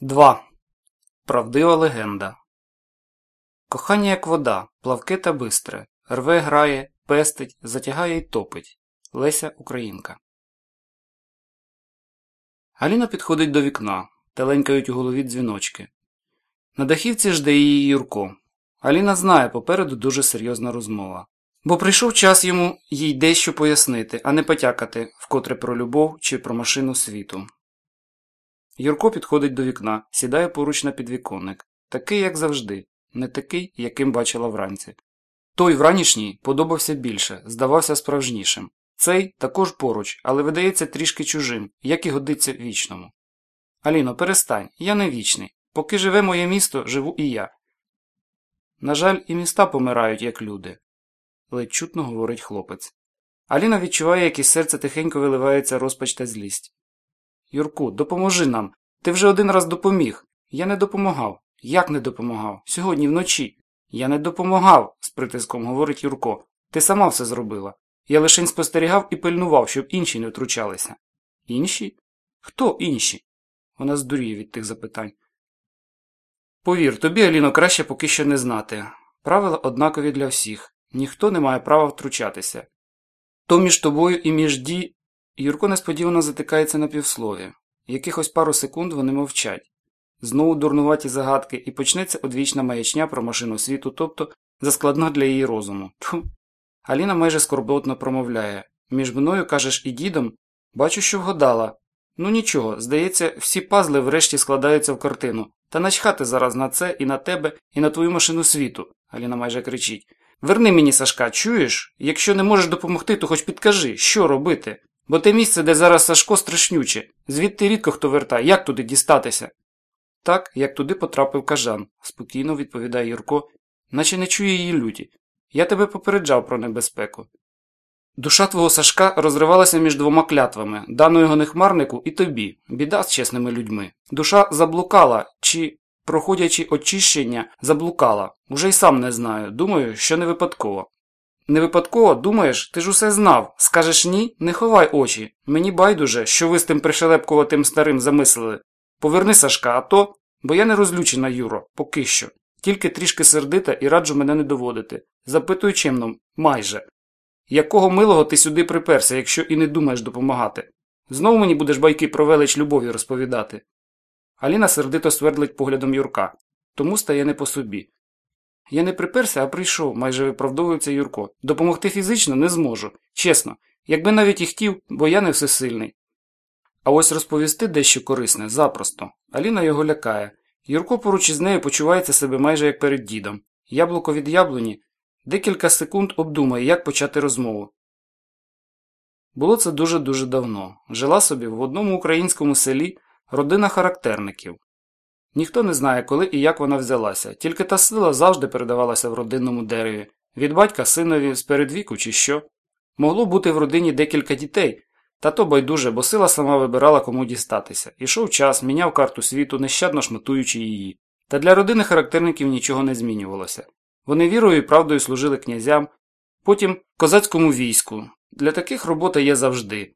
2. Правдива легенда. Кохання як вода, плавке та бистре, рве, грає, пестить, затягає й топить. Леся Українка. Аліна підходить до вікна. Теленькають у голові дзвіночки. На дахівці жде її Юрко. Аліна знає, попереду дуже серйозна розмова. Бо прийшов час йому їй дещо пояснити, а не потякати вкотре про любов чи про машину світу. Юрко підходить до вікна, сідає поруч на підвіконник. Такий, як завжди, не такий, яким бачила вранці. Той вранішній подобався більше, здавався справжнішим. Цей також поруч, але видається трішки чужим, як і годиться вічному. Аліно, перестань, я не вічний. Поки живе моє місто, живу і я. На жаль, і міста помирають, як люди, ледь чутно говорить хлопець. Аліна відчуває, як із серця тихенько виливається розпач та злість. Юрку, допоможи нам. Ти вже один раз допоміг. Я не допомагав. Як не допомагав? Сьогодні вночі. Я не допомагав, з притиском говорить Юрко. Ти сама все зробила. Я лишень спостерігав і пильнував, щоб інші не втручалися. Інші? Хто інші? Вона здуріє від тих запитань. Повір, тобі, Аліно, краще поки що не знати. Правила однакові для всіх. Ніхто не має права втручатися. То між тобою і між ді. Юрко несподівано затикається на півслові. Якихось пару секунд вони мовчать. Знову дурнуваті загадки, і почнеться одвічна маячня про машину світу, тобто заскладна для її розуму. Тьфу. Аліна майже скорботно промовляє між мною, кажеш, і дідом, бачу, що вгадала. Ну нічого, здається, всі пазли врешті складаються в картину. Та начхати зараз на це і на тебе, і на твою машину світу, Аліна майже кричить. Верни мені, Сашка, чуєш? Якщо не можеш допомогти, то хоч підкажи, що робити. Бо те місце, де зараз Сашко, страшнюче, звідти рідко хто вертає, як туди дістатися? Так, як туди потрапив кажан, спокійно відповідає Юрко, наче не чує її люті. Я тебе попереджав про небезпеку. Душа твого Сашка розривалася між двома клятвами, даною нехмарнику і тобі, біда з чесними людьми. Душа заблукала, чи, проходячи очищення, заблукала. Уже й сам не знаю. Думаю, що не випадково. Не випадково, думаєш, ти ж усе знав. Скажеш ні, не ховай очі. Мені байдуже, що ви з тим пришелепкуватим старим замислили. Поверни Сашка, а то, бо я не розлючена, Юро, поки що. Тільки трішки сердита і раджу мене не доводити. Запитую чимно, майже. Якого милого ти сюди приперся, якщо і не думаєш допомагати? Знову мені будеш байки про велич любові розповідати. Аліна сердито свердлить поглядом Юрка, тому стає не по собі. Я не приперся, а прийшов, майже виправдовується Юрко. Допомогти фізично не зможу. Чесно, якби навіть і хотів, бо я не всесильний. А ось розповісти дещо корисне запросто. Аліна його лякає. Юрко поруч із нею почувається себе майже як перед дідом. Яблуко від яблуні декілька секунд обдумає, як почати розмову. Було це дуже-дуже давно. Жила собі в одному українському селі родина характерників. Ніхто не знає, коли і як вона взялася, тільки та сила завжди передавалася в родинному дереві від батька синові з передвіку чи що. Могло бути в родині декілька дітей, та то байдуже, бо сила сама вибирала кому дістатися. Ішов час, міняв карту світу, нещадно шматуючи її. Та для родини характерників нічого не змінювалося. Вони вірою і правдою служили князям, потім козацькому війську. Для таких робота є завжди.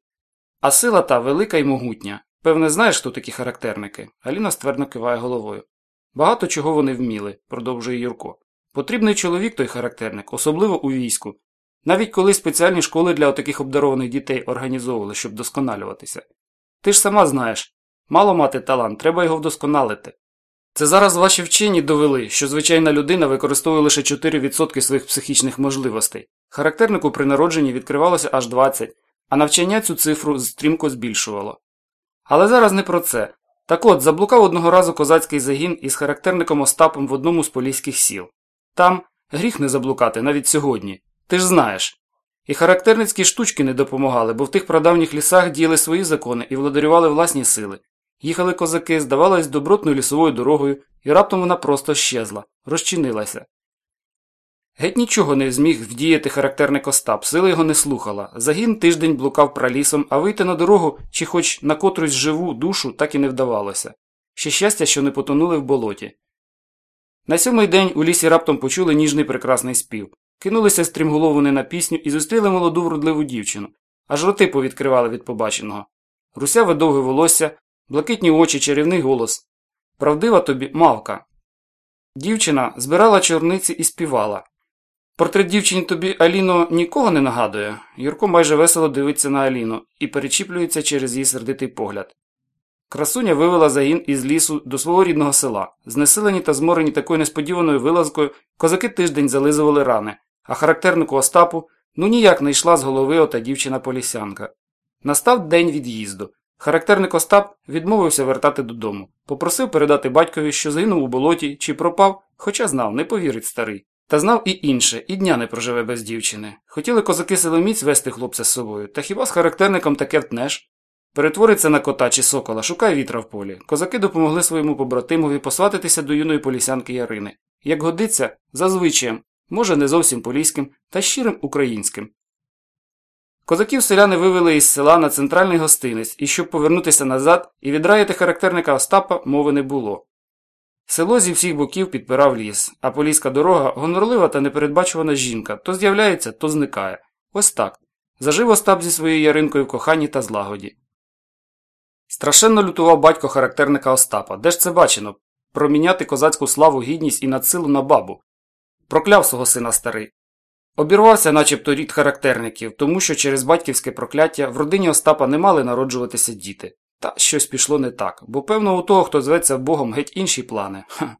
А сила та велика й могутня. Певне, знаєш, хто такі характерники? Аліна ствердно киває головою. Багато чого вони вміли, продовжує Юрко. Потрібний чоловік той характерник, особливо у війську. Навіть коли спеціальні школи для таких обдарованих дітей організовували, щоб досконалюватися. Ти ж сама знаєш, мало мати талант, треба його вдосконалити. Це зараз ваші вчені довели, що звичайна людина використовує лише 4% своїх психічних можливостей. Характернику при народженні відкривалося аж 20, а навчання цю цифру стрімко збільшувало. Але зараз не про це. Так от, заблукав одного разу козацький загін із характерником Остапом в одному з поліських сіл. Там гріх не заблукати навіть сьогодні. Ти ж знаєш. І характерницькі штучки не допомагали, бо в тих прадавніх лісах діяли свої закони і владарювали власні сили. Їхали козаки, здавалось, добротною лісовою дорогою, і раптом вона просто щезла, розчинилася. Геть нічого не зміг вдіяти характерник Остап, сила його не слухала. Загін тиждень блукав пралісом, а вийти на дорогу чи хоч на котрусь живу душу так і не вдавалося. Ще щастя, що не потонули в болоті. На сьомий день у лісі раптом почули ніжний прекрасний спів. Кинулися стрімголовини на пісню і зустріли молоду вродливу дівчину, аж роти повідкривали від побаченого. Русяве довге волосся, блакитні очі, чарівний голос. Правдива тобі мавка. Дівчина збирала чорниці і співала. Портрет дівчині тобі Аліно нікого не нагадує. Юрко майже весело дивиться на Аліну і перечіплюється через її сердитий погляд. Красуня вивела загін із лісу до свого рідного села. Знесилені та зморені такою несподіваною вилазкою, козаки тиждень зализували рани, а характернику Остапу ну ніяк не йшла з голови ота дівчина-полісянка. Настав день від'їзду. Характерник Остап відмовився вертати додому, попросив передати батькові, що загинув у болоті чи пропав, хоча знав, не повірить старий. Та знав і інше, і дня не проживе без дівчини. Хотіли козаки силоміць вести хлопця з собою, та хіба з характерником таке втнеш? Перетвориться на кота чи сокола, шукай вітра в полі. Козаки допомогли своєму побратимові посватитися до юної полісянки Ярини. Як годиться, за звичаєм, може не зовсім поліським, та щирим українським. Козаків селяни вивели із села на центральний гостинець, і щоб повернутися назад і відраяти характерника Остапа мови не було. Село зі всіх боків підпирав ліс, а поліська дорога гонорлива та непередбачувана жінка то з'являється, то зникає. Ось так. Зажив Остап зі своєю яринкою в коханні та злагоді. Страшенно лютував батько характерника Остапа. Де ж це бачено? Проміняти козацьку славу, гідність і надсилу на бабу. Прокляв свого сина старий. Обірвався начебто рід характерників, тому що через батьківське прокляття в родині Остапа не мали народжуватися діти. Та щось пішло не так, бо певно у того, хто зветься Богом геть інші плани. Ха.